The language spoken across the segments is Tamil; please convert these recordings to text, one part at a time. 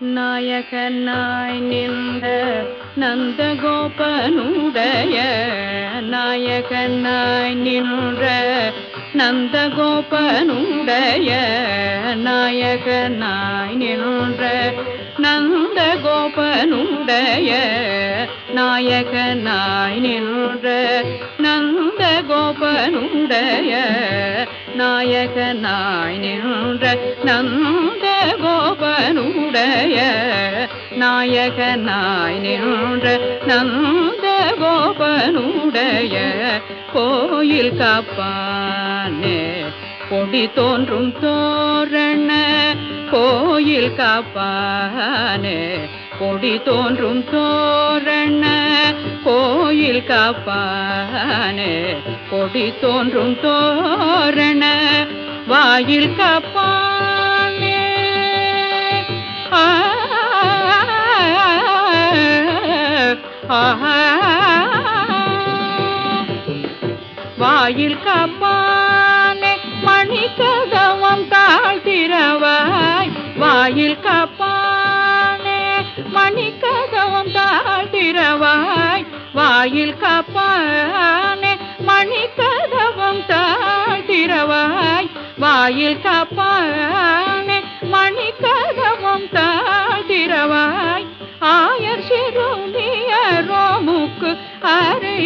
நாயகனாய் நின்ற நந்தகோபனுடைய நாயகனாய் நின்ற நந்தகோபனுடைய நாயகனாய் நின்ற நந்தகோபனுடைய நாயகனாய் நின்ற நந்தகோபனுடைய நாயகனாய் நின்ற நந்தகோபனுடைய நாயகனாய் நின்ற நந்த கோபனுடைய கோயில் காப்பானே. கொடி தோன்றும் தோரண கோயில் காப்பானே. கொடி தோன்றும் தோரண கோயில் காப்பானே. கொடி தோன்றும் தோரண வாயில் காப்பான் வாயில் காப்பானே மணி கதவம் தாழ்த்திரவாய். வாயில் காப்பானே மணி கதவம் தாழ்த்திரவாய். வாயில் காப்பானே மணி கதவம் தாழ்த்திரவாய். வாயில் காப்பானே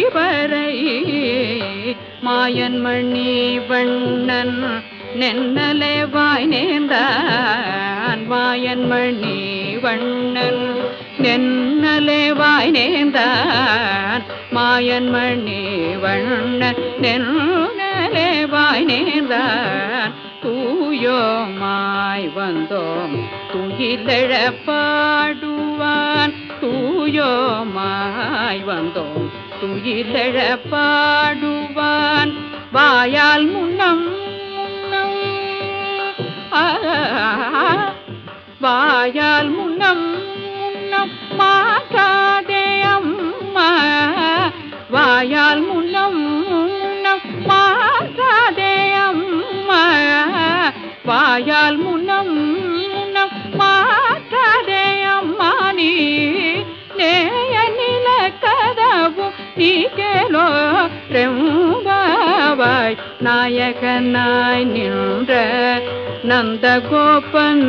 வரை மாயன் மணி வண்ணன் நென்னலே வாய் நேர்ந்தான். மாயன் மணி வண்ணன் நென்னலே வாய் நேர்ந்தான். மாயன் மணி வண்ணன் நென்னலே வாய் நேர்ந்தான். தூயோமாய் வந்தோம் துயிலழ பாடுவான். தூயோமாய் வந்தோம் துயிலழ பாடுவான் வாயால் முன்னம் முன்னம். வாயால் முன்னம் முன்னம். மாற்றாதே அம்மா. வாயால் முன்னம் முன்னம். மாற்றாதே அம்மா. வாயால் முன்னம் கதவு ரெம்பாவாய் நாயகனாய் நின்ற நந்த கோபன்